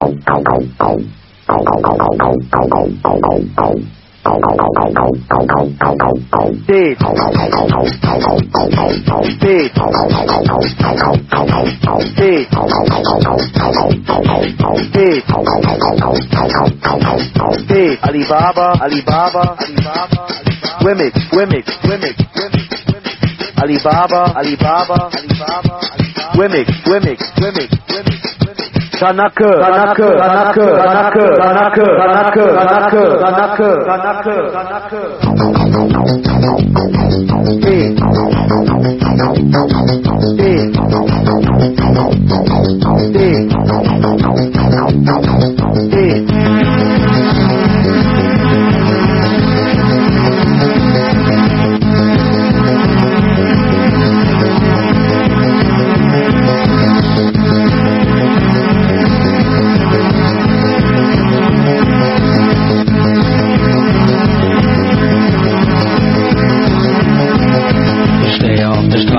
Beat. Beat. Beat. Beat. Beat. Alibaba, Alibaba, Alibaba. Wimix, Wimix, Wimix, Alibaba, Alibaba, Alibaba. Wimix, Wimix, Wimix, Wimix. Sanakı, Sanakı, Sanakı, Sanakı, Sanakı, Sanakı, Sanakı, Sanakı, Sanakı, Sanakı. D. Eh. D. Eh. Eh.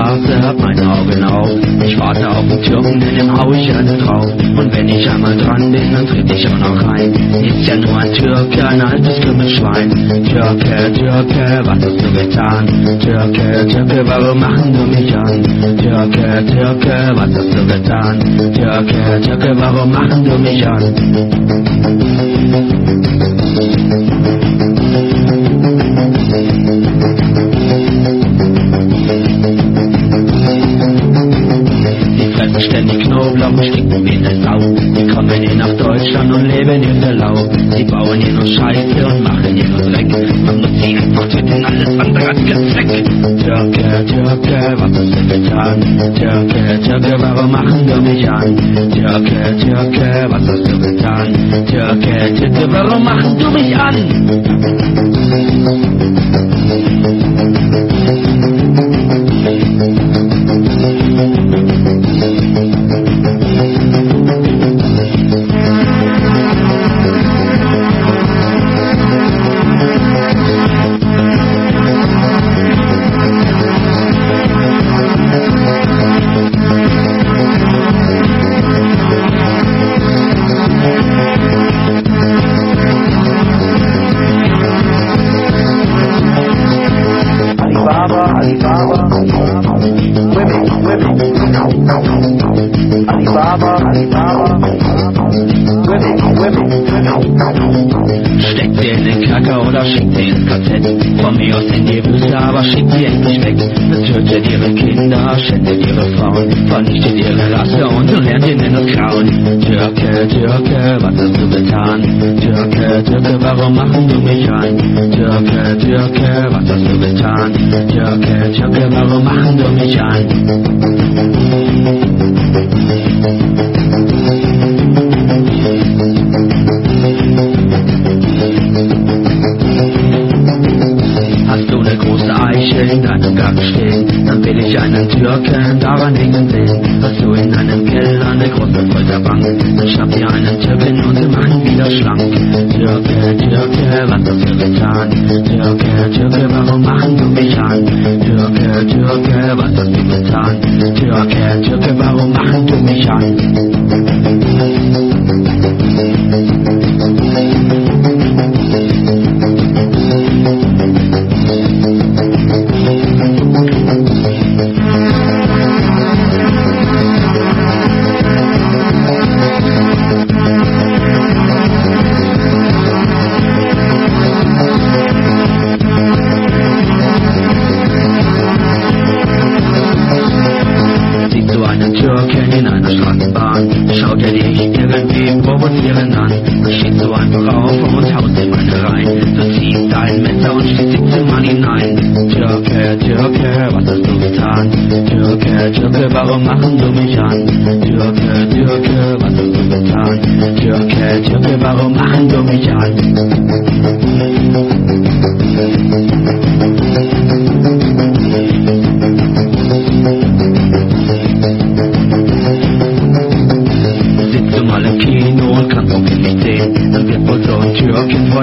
Straße, hab meine Augen auf. Ich warte auf den Türken, in dem hau ich alle drauf. Und wenn ich einmal dran bin, dann tritt ich auch noch rein. Ist ja nur ein Türke, ein altes Kümmelschwein. Türke, Türke, was hast du getan? Türke, Türke, warum machen du mich an? Türke, Türke, was hast du getan? Türke, Türke, warum machen du mich an? Sie bauen hier nur Scheiße und machen hier nur Dreck. Man muss sie einfach töten, alles andere hat Gezweck. Türke, Türke, was hast du getan? Türke, Türke, warum machen du mich an? Türke, Türke, was hast du getan? Türke, Türke, warum machen du mich an? Steckt den oder ins KZ. Von mir aus in die Wüste, aber sie endlich weg. Tötet ihre Kinder, schändet ihre Frauen, vernichtet ihre Rasse und lernt das Grauen. Türke, Türke, was hast du getan? Türke, Türke, warum machen du mich an? Türke, Türke, was hast du getan? Türke, Türke, warum machen du mich an? Hängen sehen. Hast du in einem Keller eine große Folterbank, dann schnapp dir einen Türken und wir machen wieder schlank. Türke, Türke, was hast du getan? Türke, Türke, warum machen du mich an? Türke, Türke, was hast du getan? Türke, Türke, warum machen du mich an? Straßenbahn, schaut er dich irgendwie provozierend an. Stehst du einfach auf und haust ihm eine rein. Du ziehst dein Messer und ihm zum Mann hinein. Türke, Türke, was hast du getan? Türke, Türke, warum machen du mich an? Türke, Türke, was hast du getan? Türke, Türke, warum machen du mich an?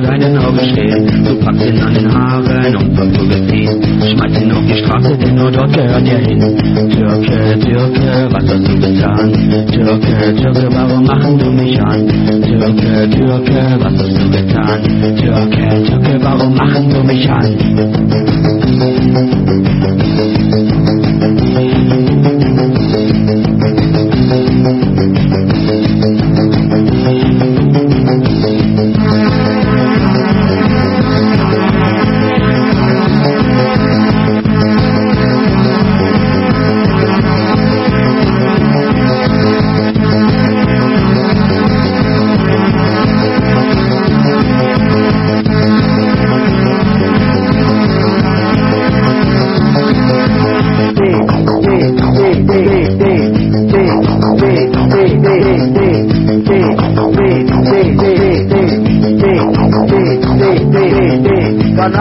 Deinen Augen stehen. Du packst ihn an den Haaren und verprügelst ihn. Schmeißt ihn auf die Straße, denn nur dort gehört er hin. Türke, Türke, was hast du getan? Türke, Türke, warum machen du mich an? Türke, Türke, was hast du getan? Türke, Türke, warum machen du mich an?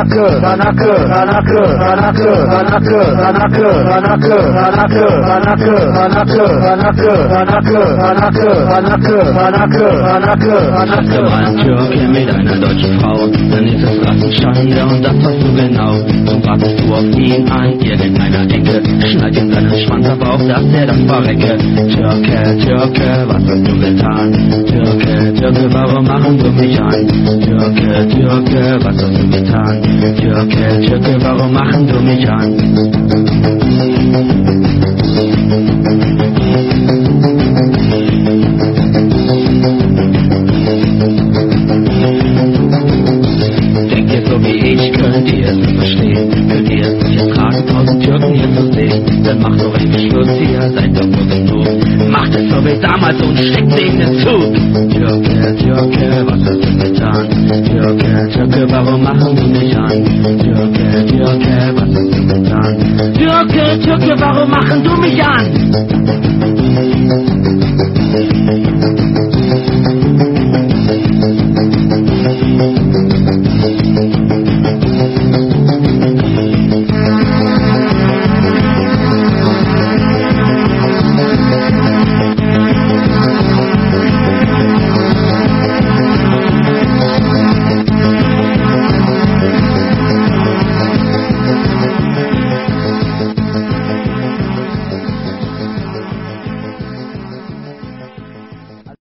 Go. Türke mit einer deutschen Frau, dann ist es Rassenschande und das weißt du genau. Und wartest du auf ihn an irgendeiner Ecke, schneid ihm seinen Schwanz aber auf, dass er das verrecke. Türke, Türke, was hast du getan? Türke, Türke, warum machen du mich an? Türke, Türke, was hast du getan? Türke, Türke, warum machen du mich an? Denkt ihr so wie ich, könnt ihr es nicht verstehen? Könnt ihr es nicht ertragen, tausend Türken hier zu sehen? Dann macht doch ein Beschluss, ihr seid doch nur genug. Macht es so wie damals und steckt sie in den Zug. Türke, Türke, was hast du getan? Türke, Türke, warum machen du mich an?